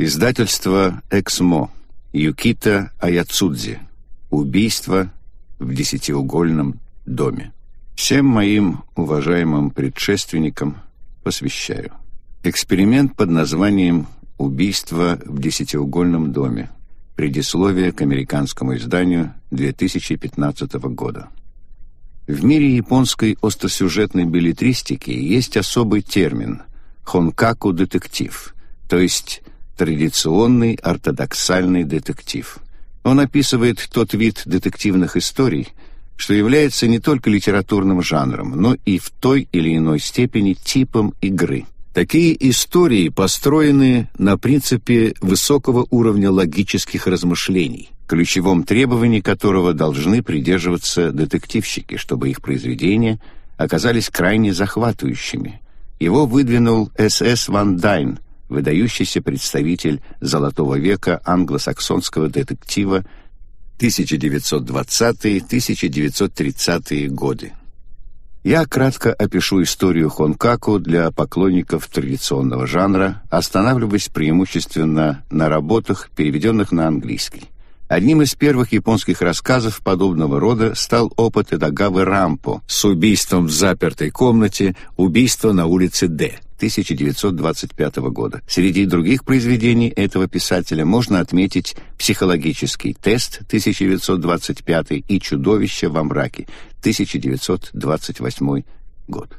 Издательство «Эксмо». Юкита Аяцудзи. Убийство в десятиугольном доме. Всем моим уважаемым предшественникам посвящаю. Эксперимент под названием «Убийство в десятиугольном доме». Предисловие к американскому изданию 2015 года. В мире японской остросюжетной билетристики есть особый термин «хонкаку-детектив», то есть традиционный ортодоксальный детектив. Он описывает тот вид детективных историй, что является не только литературным жанром, но и в той или иной степени типом игры. Такие истории построены на принципе высокого уровня логических размышлений, ключевом требовании которого должны придерживаться детективщики, чтобы их произведения оказались крайне захватывающими. Его выдвинул С.С. Ван Дайн, выдающийся представитель золотого века англосаксонского детектива 1920-1930-е годы. Я кратко опишу историю Хонкаку для поклонников традиционного жанра, останавливаясь преимущественно на работах, переведенных на английский. Одним из первых японских рассказов подобного рода стал опыт Эдагавы Рампо с убийством в запертой комнате, убийство на улице Д. 1925 года. Среди других произведений этого писателя можно отметить «Психологический тест» 1925 и «Чудовище во мраке» 1928 год.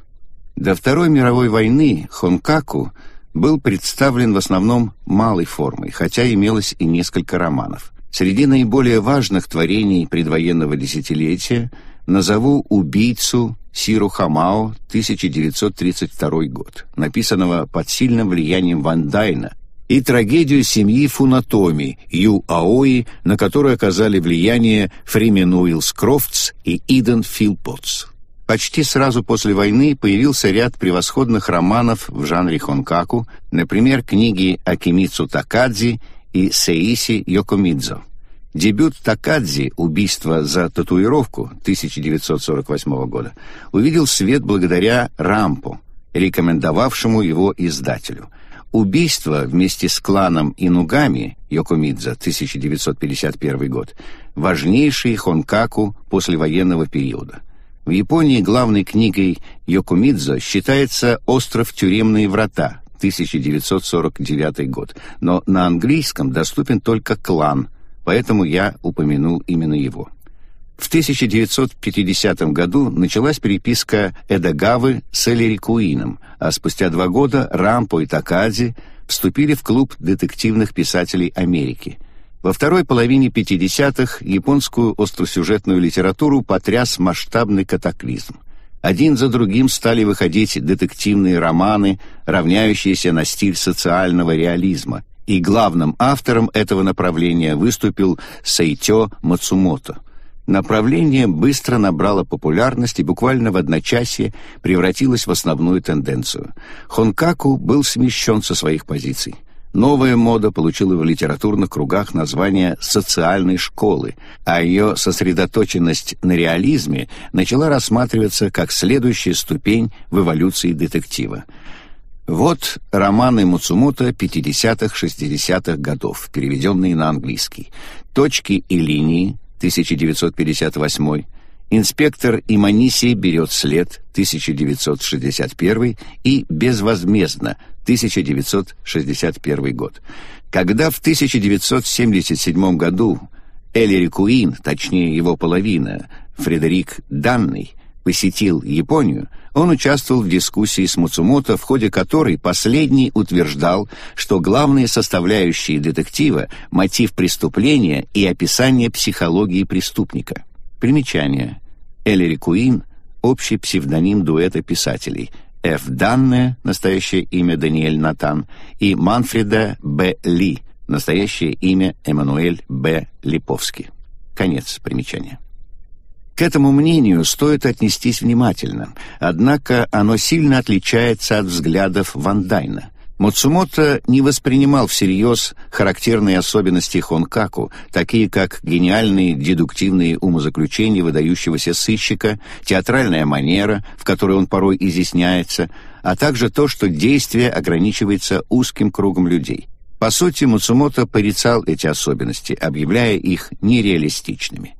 До Второй мировой войны Хонкаку был представлен в основном малой формой, хотя имелось и несколько романов. Среди наиболее важных творений предвоенного десятилетия назову «Убийцу» Сиро Хамао, 1932 год, написанного под сильным влиянием Ван Дайна, и трагедию семьи Фунатоми Ю Аои, на которую оказали влияние Фримен Уиллс Крофтс и Иден Филпотс. Почти сразу после войны появился ряд превосходных романов в жанре хонкаку, например, книги Акимицу Такадзи и Сеиси Йокомидзо. Дебют Такадзи «Убийство за татуировку» 1948 года увидел свет благодаря Рампу, рекомендовавшему его издателю. «Убийство» вместе с кланом Инугами Йокомидза 1951 год важнейший хонкаку послевоенного периода. В Японии главной книгой Йокомидза считается «Остров тюремные врата» 1949 год, но на английском доступен только «Клан» поэтому я упомянул именно его. В 1950 году началась переписка Эдагавы с Элери Куином, а спустя два года Рампо и Такадзи вступили в клуб детективных писателей Америки. Во второй половине 50-х японскую остросюжетную литературу потряс масштабный катаклизм. Один за другим стали выходить детективные романы, равняющиеся на стиль социального реализма, и главным автором этого направления выступил Сейтё Мацумото. Направление быстро набрало популярность и буквально в одночасье превратилось в основную тенденцию. Хонкаку был смещен со своих позиций. Новая мода получила в литературных кругах название «социальной школы», а ее сосредоточенность на реализме начала рассматриваться как следующая ступень в эволюции детектива – вот романы Муцумото 50-60-х годов, переведенные на английский. «Точки и линии» 1958 «Инспектор Иманиси берет след» 1961 и «Безвозмездно» 1961 год. Когда в 1977 году Эллири Куин, точнее его половина, Фредерик Данный, посетил Японию, он участвовал в дискуссии с Муцумото, в ходе которой последний утверждал, что главные составляющие детектива – мотив преступления и описание психологии преступника. Примечание. Эллири Куин – общий псевдоним дуэта писателей – Ф. Данне, настоящее имя Даниэль Натан, и Манфреда Б. Ли, настоящее имя Эммануэль Б. Липовский. Конец примечания. К этому мнению стоит отнестись внимательно, однако оно сильно отличается от взглядов Ван Дайна. Муцумото не воспринимал всерьез характерные особенности Хонкаку, такие как гениальные дедуктивные умозаключения выдающегося сыщика, театральная манера, в которой он порой изъясняется, а также то, что действие ограничивается узким кругом людей. По сути, Муцумото порицал эти особенности, объявляя их нереалистичными.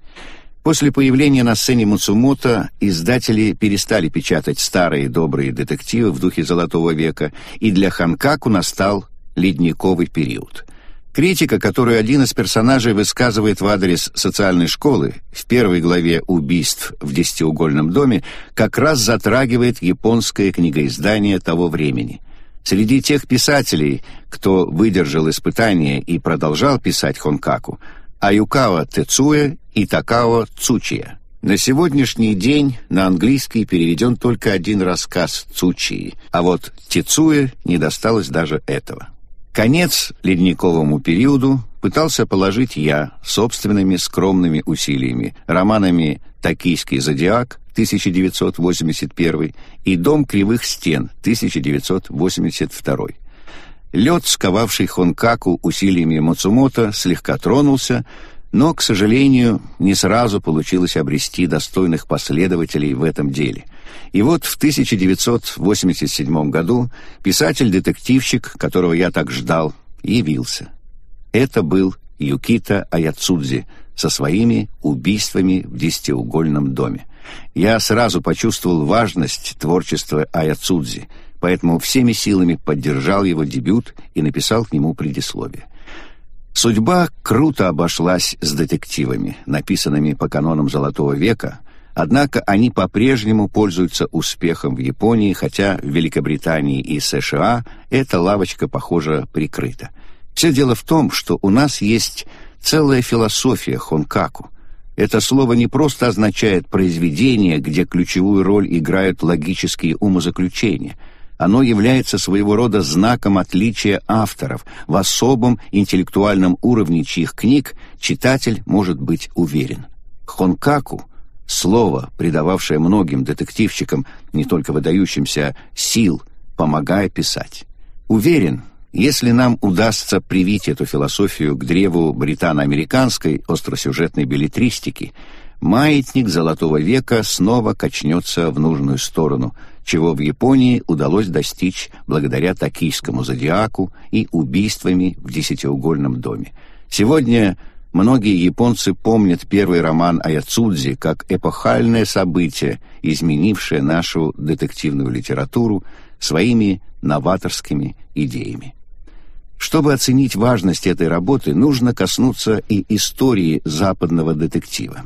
После появления на сцене Муцумото издатели перестали печатать старые добрые детективы в духе Золотого века, и для Ханкаку настал ледниковый период. Критика, которую один из персонажей высказывает в адрес социальной школы в первой главе «Убийств в десятиугольном доме», как раз затрагивает японское книгоиздание того времени. Среди тех писателей, кто выдержал испытание и продолжал писать Хонкаку, Аюкава Тецуэ и Такао Цучия. На сегодняшний день на английский переведен только один рассказ Цучии, а вот Тецуэ не досталось даже этого. Конец ледниковому периоду пытался положить я собственными скромными усилиями, романами «Токийский зодиак» 1981 и «Дом кривых стен» 1982. Лед, сковавший Хонкаку усилиями Мацумото, слегка тронулся, но, к сожалению, не сразу получилось обрести достойных последователей в этом деле – и вот в 1987 году писатель-детективщик, которого я так ждал, явился. Это был Юкита Аяцудзи со своими убийствами в десятиугольном доме. Я сразу почувствовал важность творчества Аяцудзи, поэтому всеми силами поддержал его дебют и написал к нему предисловие. Судьба круто обошлась с детективами, написанными по канонам Золотого века, Однако они по-прежнему пользуются успехом в Японии, хотя в Великобритании и США эта лавочка, похоже, прикрыта. Все дело в том, что у нас есть целая философия хонкаку. Это слово не просто означает произведение, где ключевую роль играют логические умозаключения. Оно является своего рода знаком отличия авторов в особом интеллектуальном уровне чьих книг читатель может быть уверен. Хонкаку слово, придававшее многим детективщикам, не только выдающимся, сил, помогая писать. Уверен, если нам удастся привить эту философию к древу британо-американской остросюжетной билетристики, маятник Золотого века снова качнется в нужную сторону, чего в Японии удалось достичь благодаря токийскому зодиаку и убийствами в десятиугольном доме. Сегодня Многие японцы помнят первый роман Аяцудзи как эпохальное событие, изменившее нашу детективную литературу своими новаторскими идеями. Чтобы оценить важность этой работы, нужно коснуться и истории западного детектива.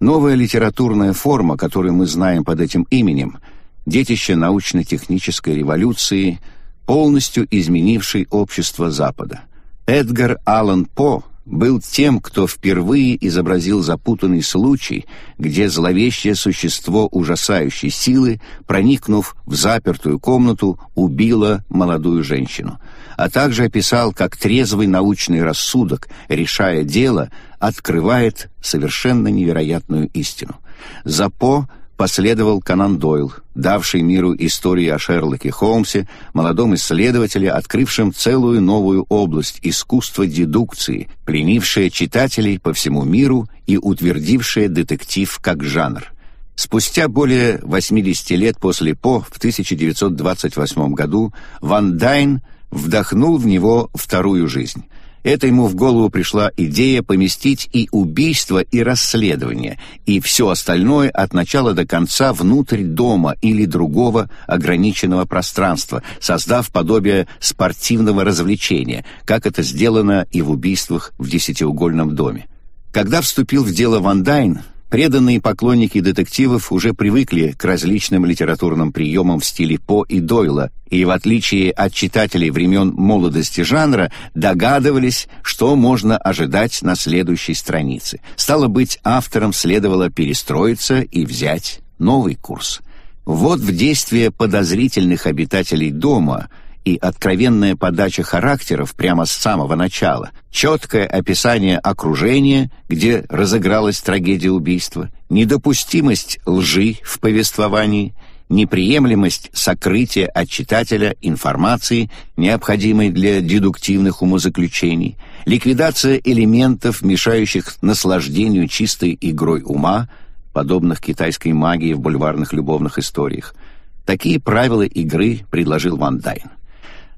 Новая литературная форма, которую мы знаем под этим именем, детище научно-технической революции, полностью изменившей общество Запада. Эдгар Аллан По был тем, кто впервые изобразил запутанный случай, где зловещее существо ужасающей силы, проникнув в запертую комнату, убило молодую женщину, а также описал, как трезвый научный рассудок, решая дело, открывает совершенно невероятную истину. Запо последовал Конан Дойл, давший миру истории о Шерлоке Холмсе, молодом исследователе, открывшем целую новую область искусства дедукции, пленившая читателей по всему миру и утвердившая детектив как жанр. Спустя более 80 лет после По, в 1928 году, Ван Дайн вдохнул в него вторую жизнь. Это ему в голову пришла идея поместить и убийство, и расследование, и все остальное от начала до конца внутрь дома или другого ограниченного пространства, создав подобие спортивного развлечения, как это сделано и в убийствах в десятиугольном доме. Когда вступил в дело Ван Дайн, Преданные поклонники детективов уже привыкли к различным литературным приемам в стиле По и Дойла, и в отличие от читателей времен молодости жанра, догадывались, что можно ожидать на следующей странице. Стало быть, авторам следовало перестроиться и взять новый курс. Вот в действие подозрительных обитателей дома – и откровенная подача характеров прямо с самого начала, четкое описание окружения, где разыгралась трагедия убийства, недопустимость лжи в повествовании, неприемлемость сокрытия от читателя информации, необходимой для дедуктивных умозаключений, ликвидация элементов, мешающих наслаждению чистой игрой ума, подобных китайской магии в бульварных любовных историях. Такие правила игры предложил Ван Дайн.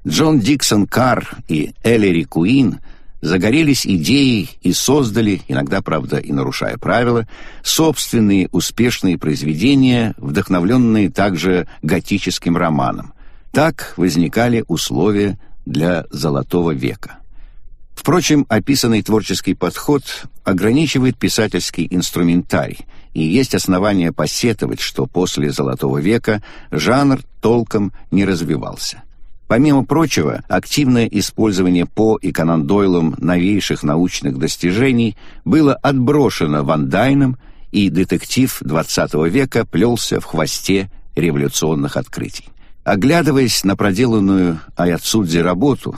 Джон Диксон Карр и Эллери Куин загорелись идеей и создали, иногда, правда, и нарушая правила, собственные успешные произведения, вдохновленные также готическим романом. Так возникали условия для «Золотого века». Впрочем, описанный творческий подход ограничивает писательский инструментарий, и есть основания посетовать, что после «Золотого века» жанр толком не развивался. Помимо прочего, активное использование По и Конан Дойлом новейших научных достижений было отброшено Ван Дайном, и детектив XX века плелся в хвосте революционных открытий. Оглядываясь на проделанную Аяцудзи работу,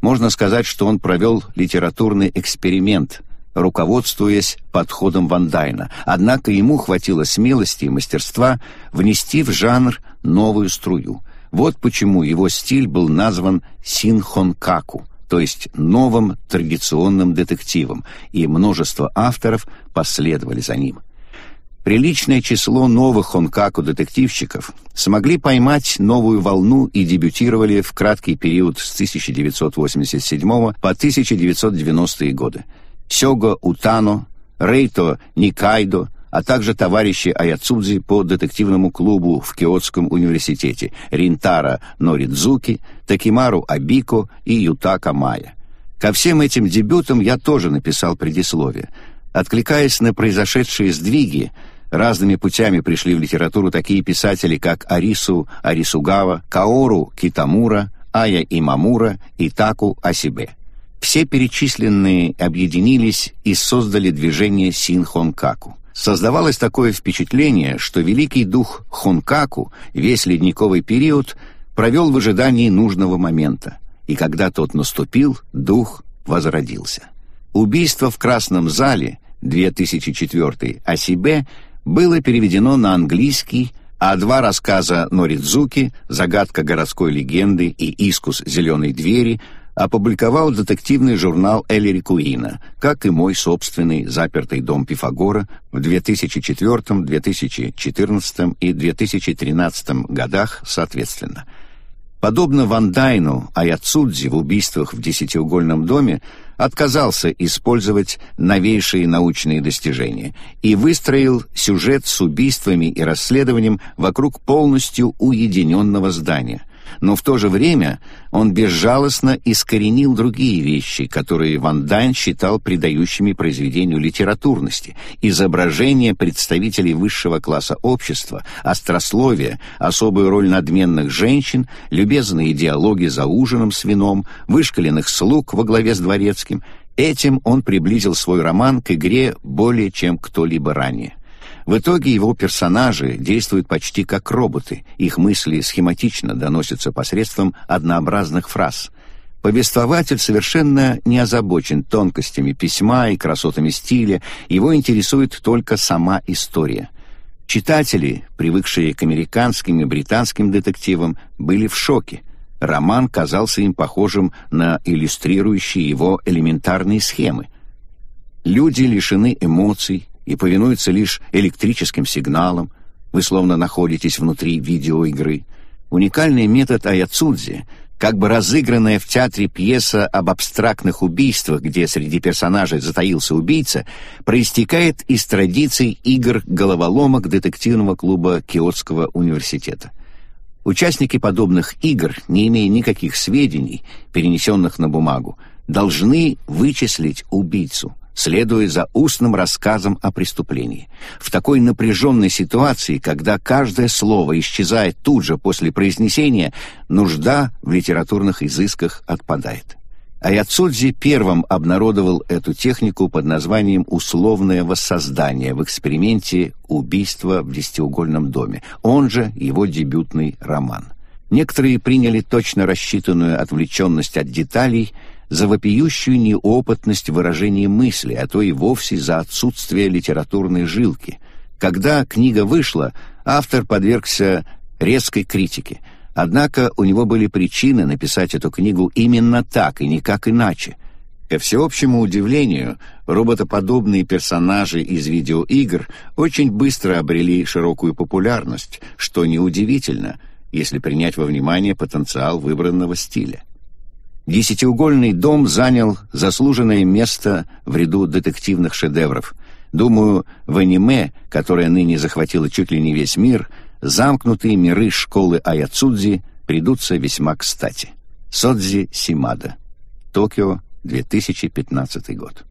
можно сказать, что он провел литературный эксперимент, руководствуясь подходом Ван Дайна, однако ему хватило смелости и мастерства внести в жанр новую струю – вот почему его стиль был назван синхонкаку, то есть новым традиционным детективом, и множество авторов последовали за ним. Приличное число новых хонкаку-детективщиков смогли поймать новую волну и дебютировали в краткий период с 1987 по 1990 годы. Сёго Утано, Рейто Никайдо, а также товарищи Аяцудзи по детективному клубу в Киотском университете Ринтара Норидзуки, Такимару Абико и Ютака Майя. Ко всем этим дебютам я тоже написал предисловие. Откликаясь на произошедшие сдвиги, разными путями пришли в литературу такие писатели, как Арису Арисугава, Каору Китамура, Ая Имамура и Таку Асибе. Все перечисленные объединились и создали движение Синхонкаку. Создавалось такое впечатление, что великий дух Хонкаку весь ледниковый период провел в ожидании нужного момента, и когда тот наступил, дух возродился. Убийство в Красном зале 2004 о себе было переведено на английский, а два рассказа Норидзуки «Загадка городской легенды» и «Искус зеленой двери» опубликовал детективный журнал Эллири Куина, как и мой собственный «Запертый дом Пифагора» в 2004, 2014 и 2013 годах соответственно. Подобно Ван Дайну, Аяцудзи в убийствах в десятиугольном доме отказался использовать новейшие научные достижения и выстроил сюжет с убийствами и расследованием вокруг полностью уединенного здания – но в то же время он безжалостно искоренил другие вещи, которые Ван Дайн считал придающими произведению литературности, изображение представителей высшего класса общества, острословие, особую роль надменных женщин, любезные диалоги за ужином с вином, вышкаленных слуг во главе с дворецким. Этим он приблизил свой роман к игре более чем кто-либо ранее. В итоге его персонажи действуют почти как роботы, их мысли схематично доносятся посредством однообразных фраз. Повествователь совершенно не озабочен тонкостями письма и красотами стиля, его интересует только сама история. Читатели, привыкшие к американским и британским детективам, были в шоке. Роман казался им похожим на иллюстрирующие его элементарные схемы. Люди лишены эмоций, и повинуются лишь электрическим сигналам. Вы словно находитесь внутри видеоигры. Уникальный метод Аяцудзи, как бы разыгранная в театре пьеса об абстрактных убийствах, где среди персонажей затаился убийца, проистекает из традиций игр головоломок детективного клуба Киотского университета. Участники подобных игр, не имея никаких сведений, перенесенных на бумагу, должны вычислить убийцу – следуя за устным рассказом о преступлении. В такой напряженной ситуации, когда каждое слово исчезает тут же после произнесения, нужда в литературных изысках отпадает. Аяцудзи первым обнародовал эту технику под названием «условное воссоздание» в эксперименте «Убийство в десятиугольном доме», он же его дебютный роман. Некоторые приняли точно рассчитанную отвлеченность от деталей – за вопиющую неопытность выражения мысли, а то и вовсе за отсутствие литературной жилки. Когда книга вышла, автор подвергся резкой критике. Однако у него были причины написать эту книгу именно так и никак иначе. Ко всеобщему удивлению, роботоподобные персонажи из видеоигр очень быстро обрели широкую популярность, что неудивительно – если принять во внимание потенциал выбранного стиля. «Десятиугольный дом» занял заслуженное место в ряду детективных шедевров. Думаю, в аниме, которое ныне захватило чуть ли не весь мир, замкнутые миры школы Аяцудзи придутся весьма кстати. Содзи Симада. Токио, 2015 год.